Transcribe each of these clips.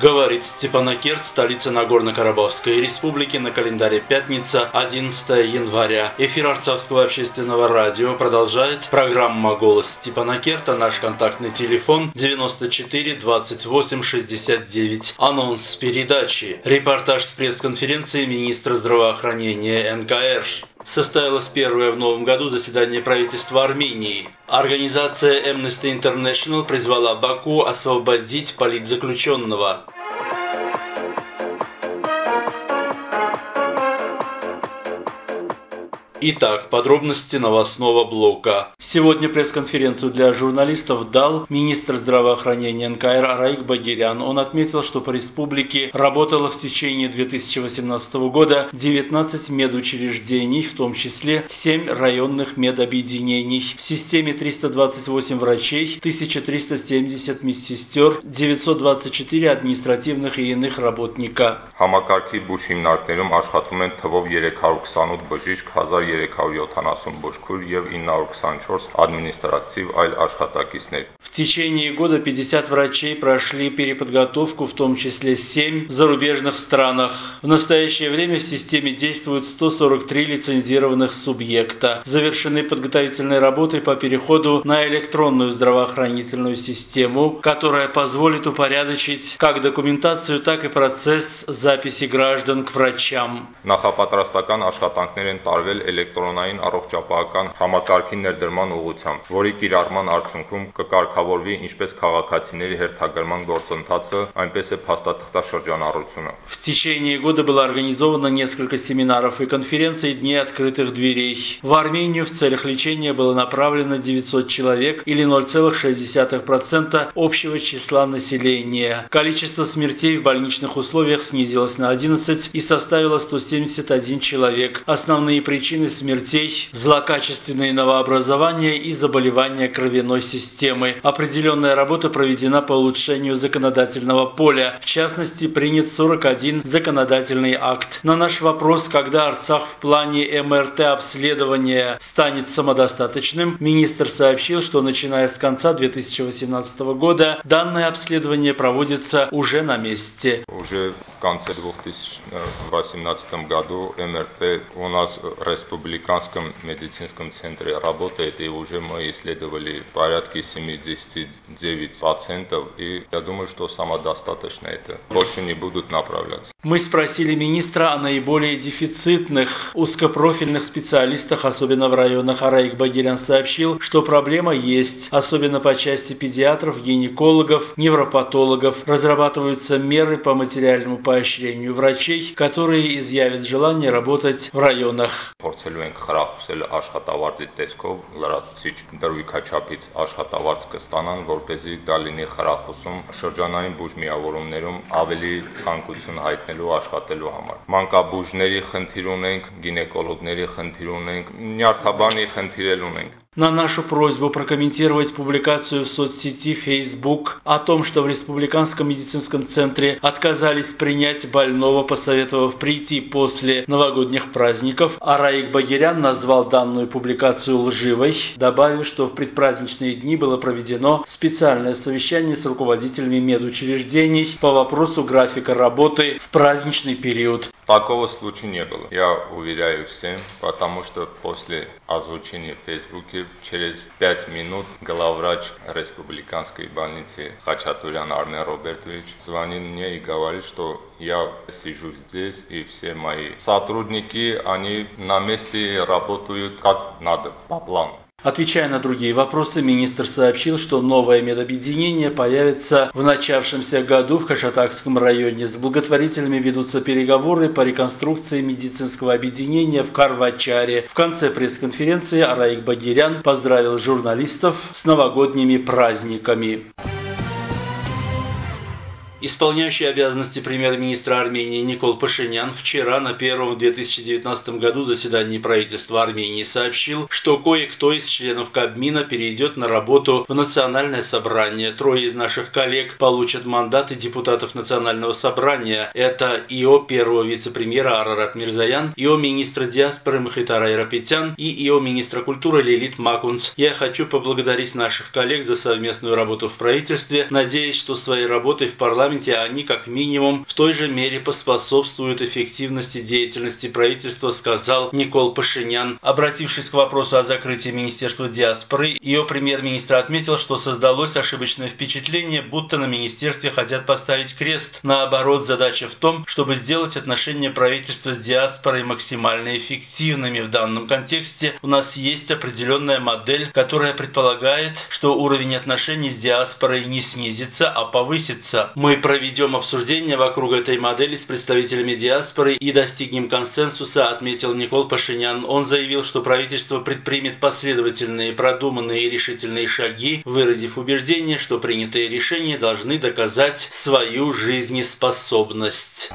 Говорит Степанакерт, столица Нагорно-Карабахской республики, на календаре пятница, 11 января. Эфир Арцавского общественного радио продолжает программа «Голос Степанакерта». Наш контактный телефон 94 28 69. Анонс передачи. Репортаж с пресс-конференции министра здравоохранения НКР состоялось первое в новом году заседание правительства Армении. Организация Amnesty International призвала Баку освободить политзаключенного. Итак, подробности новостного блока. Сегодня пресс-конференцию для журналистов дал министр здравоохранения НКР Араик Багирян. Он отметил, что по республике работало в течение 2018 года 19 медучреждений, в том числе 7 районных медобъединений. В системе 328 врачей, 1370 медсестер, 924 административных и иных работника. Համակարգի բուժ հիմնարկներում աշխատում են թվով 328 բժիշկ, 1000 1370 բուժքույր եւ 924 административ այլ աշխատակիցներ։ В течение года 50 врачей прошли переподготовку, в том числе 7 в зарубежных странах. В настоящее время в системе действуют 143 лицензированных субъекта. Завершены подготовительные работы по переходу на электронную здравоохранительную систему, которая позволит упорядочить как документацию, так и процесс записи граждан к врачам. Նախապատրաստական աշխատանքներ են տարվել էլեկտրոնային առողջապահական համակարգի ներդրման ուղղությամբ, որի կիրառման արդյունքում կկարգավորվի ինչպես քաղաքացիների հերթագրման գործընթացը, այնպես է փաստաթղթաշրջանառությունը։ В течение года было организовано несколько семинаров и конференций Дней открытых дверей. В Армению в целях лечения было направлено 900 человек или 0,6% общего числа населения. Количество смертей в больничных условиях снизилось на 11 и составило 171 человек. Основные причины причины смертей, злокачественные новообразования и заболевания кровяной системы. Определенная работа проведена по улучшению законодательного поля. В частности, принят 41 законодательный акт. На наш вопрос, когда Арцах в плане МРТ обследования станет самодостаточным, министр сообщил, что начиная с конца 2018 года данное обследование проводится уже на месте. Уже в конце 2018 году МРТ у нас республиканском медицинском центре работает, и уже мы исследовали порядка 79%, и я думаю, что самодостаточно это. Больше не будут направляться. Мы спросили министра о наиболее дефицитных узкопрофильных специалистах, особенно в районах. Араик Багирян сообщил, что проблема есть, особенно по части педиатров, гинекологов, невропатологов. Разрабатываются меры по материальному поощрению врачей, которые изъявят желание работать в районах փորձելու ենք խրախուսել աշխատավարձի տեսքով լրացուցիչ դրույքաչափից աշխատավարձ կստանան, որ เป զի դա լինի խրախուսում շրջանային բուժմիավորումներում ավելի ցանկություն հայտնելու աշխատելու համար։ Մանկաբուժների խնդիր ունենք, գինեկոլոգների խնդիր ունենք, նյարդաբանի խնդիրել ունենք։ На нашу просьбу прокомментировать публикацию в соцсети Facebook о том, что в Республиканском медицинском центре отказались принять больного, посоветовав прийти после новогодних праздников, а Раик Багирян назвал данную публикацию лживой, добавив, что в предпраздничные дни было проведено специальное совещание с руководителями медучреждений по вопросу графика работы в праздничный период. Такого случая не было. Я уверяю всем, потому что после озвучения в Фейсбуке через 5 минут главврач республиканской больницы Хачатурян Армен Робертович звонил мне и говорит, что я сижу здесь, и все мои сотрудники, они на месте работают как надо, по плану. Отвечая на другие вопросы, министр сообщил, что новое медобъединение появится в начавшемся году в Хашатакском районе. С благотворителями ведутся переговоры по реконструкции медицинского объединения в Карвачаре. В конце пресс-конференции Араик Багирян поздравил журналистов с новогодними праздниками. Исполняющий обязанности премьер-министра Армении Никол Пашинян вчера на первом в 2019 году заседании правительства Армении сообщил, что кое-кто из членов Кабмина перейдет на работу в Национальное собрание. Трое из наших коллег получат мандаты депутатов Национального собрания. Это ИО первого вице-премьера Арарат Мирзаян, ИО министра диаспоры Махитара Айрапетян и ИО министра культуры Лилит Макунц. Я хочу поблагодарить наших коллег за совместную работу в правительстве. Надеюсь, что своей работой в парламенте парламенте, они как минимум в той же мере поспособствуют эффективности деятельности правительства, сказал Никол Пашинян. Обратившись к вопросу о закрытии Министерства диаспоры, ее премьер-министр отметил, что создалось ошибочное впечатление, будто на министерстве хотят поставить крест. Наоборот, задача в том, чтобы сделать отношения правительства с диаспорой максимально эффективными. В данном контексте у нас есть определенная модель, которая предполагает, что уровень отношений с диаспорой не снизится, а повысится. Мы проведем обсуждение вокруг этой модели с представителями диаспоры и достигнем консенсуса, отметил Никол Пашинян. Он заявил, что правительство предпримет последовательные, продуманные и решительные шаги, выразив убеждение, что принятые решения должны доказать свою жизнеспособность.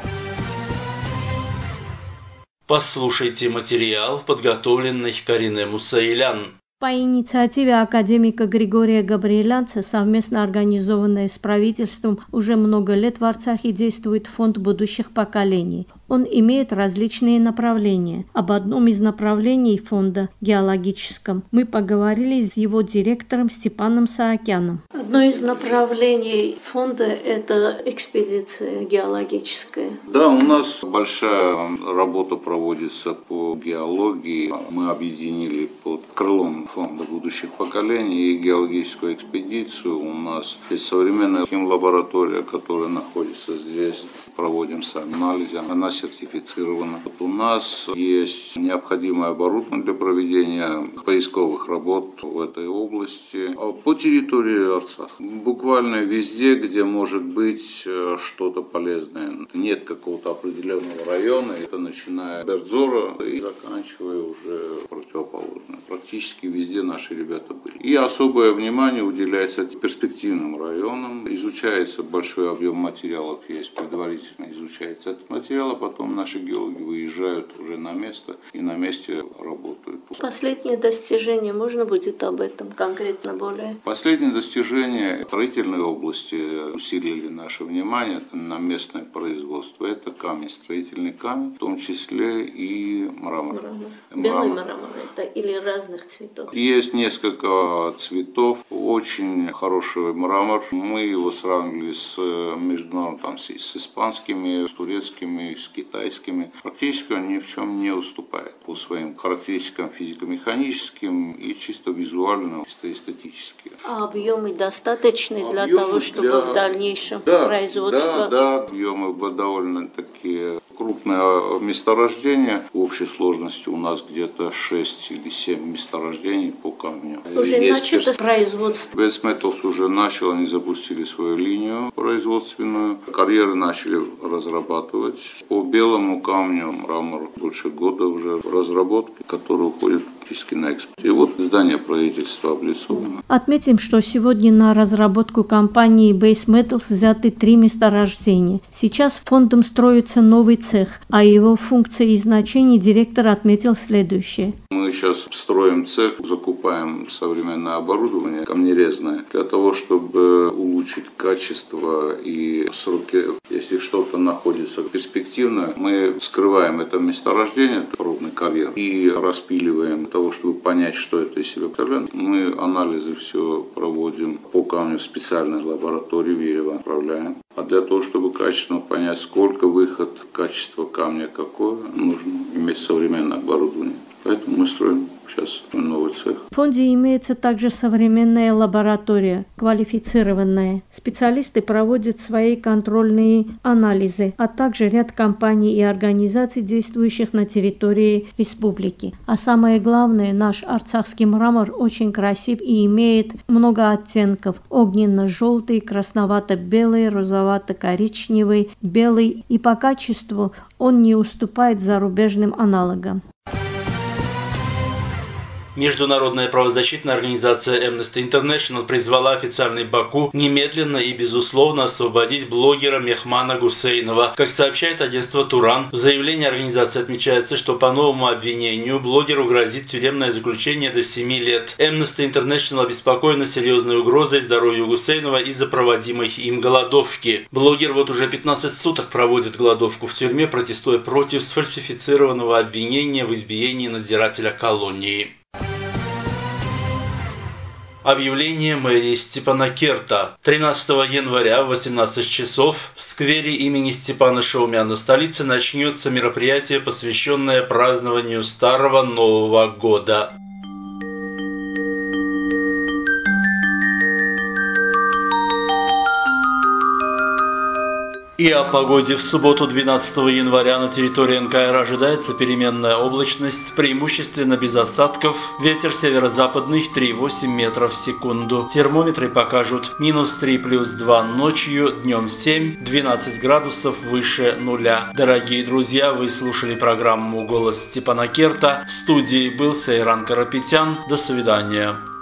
Послушайте материал, подготовленный Кариной Мусаилян. По инициативе академика Григория Габриэлянца, совместно организованная с правительством, уже много лет в Арцахе действует фонд будущих поколений. Он имеет различные направления. Об одном из направлений фонда, геологическом, мы поговорили с его директором Степаном Саакяном. Одно из направлений фонда – это экспедиция геологическая. Да, у нас большая работа проводится по геологии. Мы объединили под крылом фонда будущих поколений и геологическую экспедицию. У нас есть современная химлаборатория, которая находится здесь. Проводим сами анализы. Она сертифицирована. Вот у нас есть необходимое оборудование для проведения поисковых работ в этой области а по территории Арцаха. Буквально везде, где может быть э, что-то полезное. Нет какого-то определенного района, это начиная от Бердзора и заканчивая уже противоположно. Практически везде наши ребята были. И особое внимание уделяется перспективным районам. Изучается большой объем материалов, есть предварительно изучается этот материал, а потом наши геологи выезжают уже на место и на месте работают. Последнее достижение, можно будет об этом конкретно более? Последнее достижение в строительной области усилили наше внимание на местное производство. Это камень, строительный камень, в том числе и мрамор. Мрамор. Белый мрамор это или разных цветов? Есть несколько цветов. Очень хороший мрамор. Мы его сравнивали с международным, там, с, с испанскими, с турецкими, с китайскими. Практически он ни в чем не уступает по своим характеристикам физико-механическим и чисто визуально, чисто эстетически. А объемы достаточны для объемы того, чтобы для... в дальнейшем да, производство? Да, да, объемы довольно такие крупное месторождение. В общей сложности у нас где-то 6 или 7 месторождений по камню. Уже Есть начато перс... производство? Best Metals уже начал, они запустили свою линию производственную. Карьеры начали разрабатывать. По белому камню мрамор больше года уже в разработке, который уходит практически на экспорт. И вот здание правительства облицовано. Отметим, что сегодня на разработку компании Base Metals взяты три месторождения. Сейчас фондом строится новый цех, а его функции и значения директор отметил следующее. Мы сейчас строим цех, закупаем современное оборудование, камнерезное, для того, чтобы улучшить качество и сроки. Если что-то находится перспективно, мы вскрываем это месторождение, пробный карьер, и распиливаем того, чтобы понять, что это из себя представляет. Мы анализы все проводим по камню в специальной лаборатории, Верева отправляем. А для того, чтобы качественно понять, сколько выход, качество камня какое, нужно иметь современное оборудование. Поэтому мы строим сейчас новый цех. В фонде имеется также современная лаборатория, квалифицированная. Специалисты проводят свои контрольные анализы, а также ряд компаний и организаций, действующих на территории республики. А самое главное, наш арцахский мрамор очень красив и имеет много оттенков. Огненно-желтый, красновато-белый, розовато-коричневый, белый. И по качеству он не уступает зарубежным аналогам. Международная правозащитная организация Amnesty International призвала официальный Баку немедленно и безусловно освободить блогера Мехмана Гусейнова. Как сообщает агентство Туран, в заявлении организации отмечается, что по новому обвинению блогеру грозит тюремное заключение до 7 лет. Amnesty International обеспокоена серьезной угрозой здоровью Гусейнова из-за проводимой им голодовки. Блогер вот уже 15 суток проводит голодовку в тюрьме, протестуя против сфальсифицированного обвинения в избиении надзирателя колонии. Объявление мэрии Степанакерта. 13 января в 18 часов в сквере имени Степана Шаумяна столицы начнется мероприятие, посвященное празднованию Старого Нового года. И о погоде в субботу 12 января на территории НКР ожидается переменная облачность, преимущественно без осадков, ветер северо-западный 3,8 метров в секунду. Термометры покажут минус 3 плюс 2 ночью, днем 7, 12 градусов выше нуля. Дорогие друзья, вы слушали программу «Голос Степана Керта». В студии был Сайран Карапетян. До свидания.